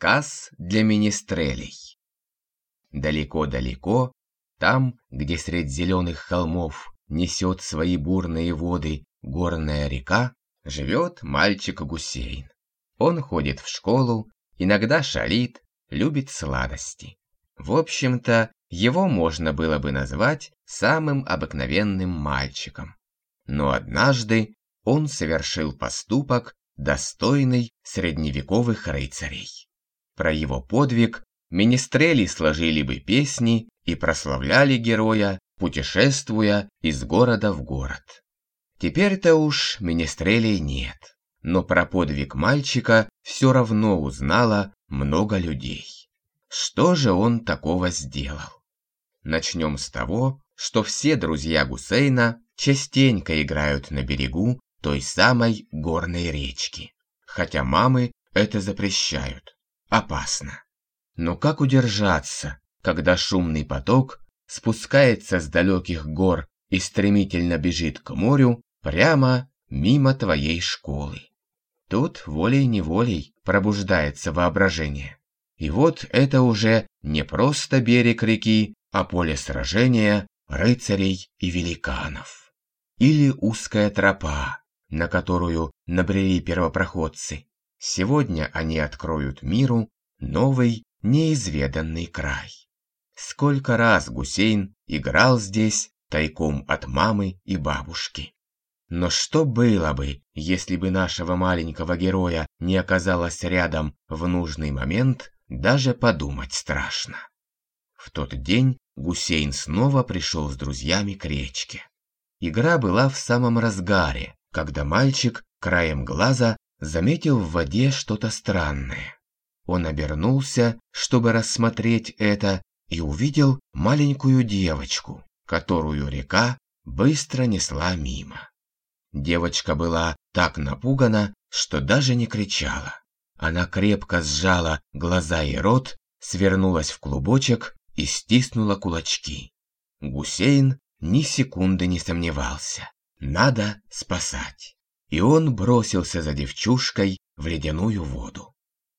Рассказ для министрелей. Далеко-далеко, там, где средь зеленых холмов несет свои бурные воды горная река, живет мальчик Гусейн. Он ходит в школу, иногда шалит, любит сладости. В общем-то, его можно было бы назвать самым обыкновенным мальчиком. Но однажды он совершил поступок, достойный средневековых рыцарей. Про его подвиг министрели сложили бы песни и прославляли героя, путешествуя из города в город. Теперь-то уж министрелей нет, но про подвиг мальчика все равно узнало много людей. Что же он такого сделал? Начнем с того, что все друзья Гусейна частенько играют на берегу той самой горной речки. Хотя мамы это запрещают. Опасно. Но как удержаться, когда шумный поток спускается с далеких гор и стремительно бежит к морю прямо мимо твоей школы? Тут волей-неволей пробуждается воображение. И вот это уже не просто берег реки, а поле сражения рыцарей и великанов. Или узкая тропа, на которую набрели первопроходцы. Сегодня они откроют миру новый неизведанный край. Сколько раз Гусейн играл здесь тайком от мамы и бабушки. Но что было бы, если бы нашего маленького героя не оказалось рядом в нужный момент, даже подумать страшно. В тот день Гусейн снова пришел с друзьями к речке. Игра была в самом разгаре, когда мальчик краем глаза заметил в воде что-то странное. Он обернулся, чтобы рассмотреть это, и увидел маленькую девочку, которую река быстро несла мимо. Девочка была так напугана, что даже не кричала. Она крепко сжала глаза и рот, свернулась в клубочек и стиснула кулачки. Гусейн ни секунды не сомневался. Надо спасать. И он бросился за девчушкой в ледяную воду.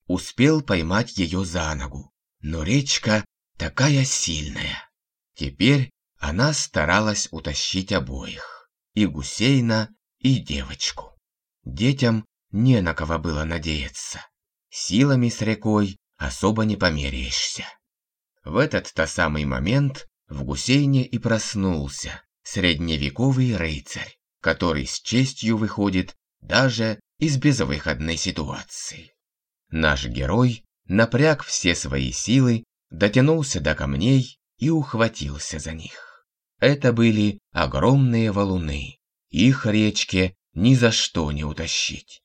Успел поймать ее за ногу, но речка такая сильная. Теперь она старалась утащить обоих. И Гусейна, и девочку. Детям не на кого было надеяться. Силами с рекой особо не померяешься. В этот-то самый момент в Гусейне и проснулся средневековый рыцарь, который с честью выходит даже из безвыходной ситуации. Наш герой напряг все свои силы, дотянулся до камней и ухватился за них. Это были огромные валуны, их речке ни за что не утащить.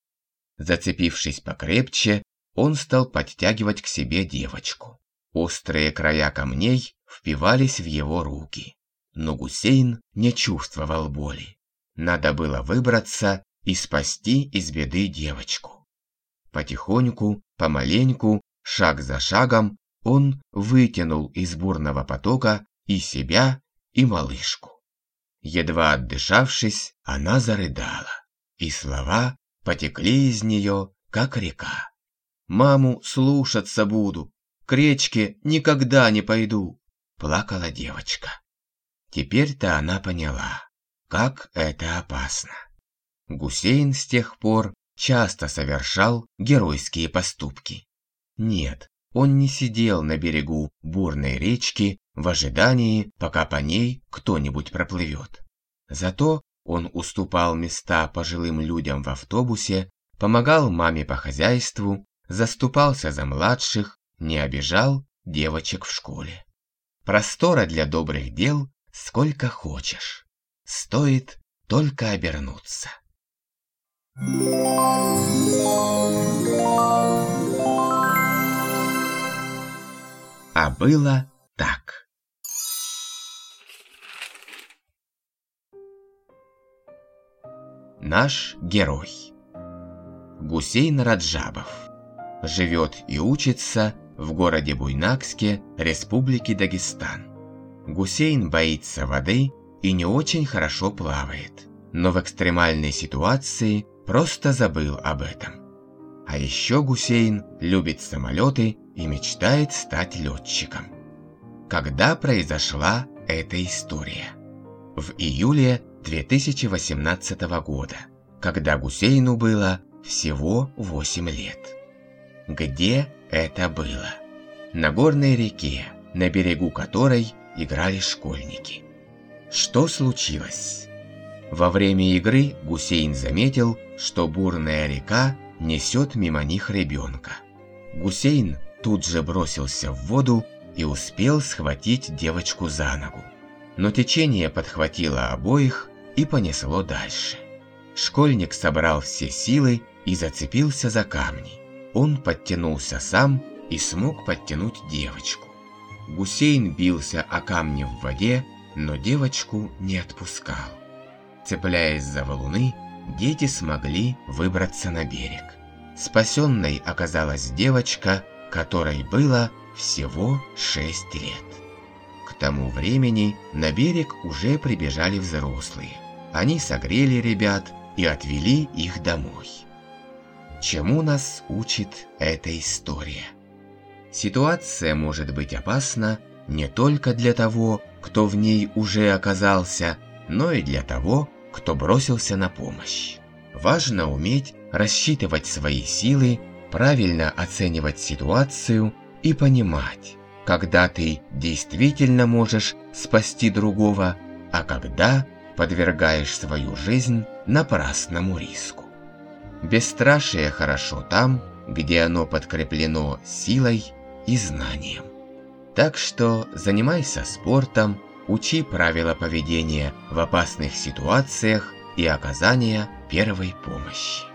Зацепившись покрепче, он стал подтягивать к себе девочку. Острые края камней впивались в его руки. Но Гусейн не чувствовал боли. Надо было выбраться и спасти из беды девочку. Потихоньку, помаленьку, шаг за шагом, он вытянул из бурного потока и себя, и малышку. Едва отдышавшись, она зарыдала, и слова потекли из нее, как река. «Маму слушаться буду, к речке никогда не пойду», – плакала девочка. Теперь-то она поняла, как это опасно. Гусейн с тех пор часто совершал геройские поступки. Нет, он не сидел на берегу бурной речки в ожидании, пока по ней кто-нибудь проплывет. Зато он уступал места пожилым людям в автобусе, помогал маме по хозяйству, заступался за младших, не обижал девочек в школе. Простора для добрых дел сколько хочешь. Стоит только обернуться. А было так. Наш герой. Гусейн Раджабов. Живет и учится в городе Буйнакске, Республики Дагестан. Гусейн боится воды и не очень хорошо плавает, но в экстремальной ситуации просто забыл об этом. А еще Гусейн любит самолеты и мечтает стать летчиком. Когда произошла эта история? В июле 2018 года, когда Гусейну было всего 8 лет. Где это было? На горной реке, на берегу которой играли школьники. Что случилось? Во время игры Гусейн заметил, что бурная река несет мимо них ребенка. Гусейн тут же бросился в воду и успел схватить девочку за ногу. Но течение подхватило обоих и понесло дальше. Школьник собрал все силы и зацепился за камни. Он подтянулся сам и смог подтянуть девочку. Гусейн бился о камни в воде, но девочку не отпускал. Цепляясь за валуны, дети смогли выбраться на берег. Спасенной оказалась девочка, которой было всего 6 лет. К тому времени на берег уже прибежали взрослые. Они согрели ребят и отвели их домой. Чему нас учит эта история? Ситуация может быть опасна не только для того, кто в ней уже оказался, но и для того, кто бросился на помощь. Важно уметь рассчитывать свои силы, правильно оценивать ситуацию и понимать, когда ты действительно можешь спасти другого, а когда подвергаешь свою жизнь напрасному риску. Бесстрашие хорошо там, где оно подкреплено силой и знанием. Так что занимайся спортом, учи правила поведения в опасных ситуациях и оказания первой помощи.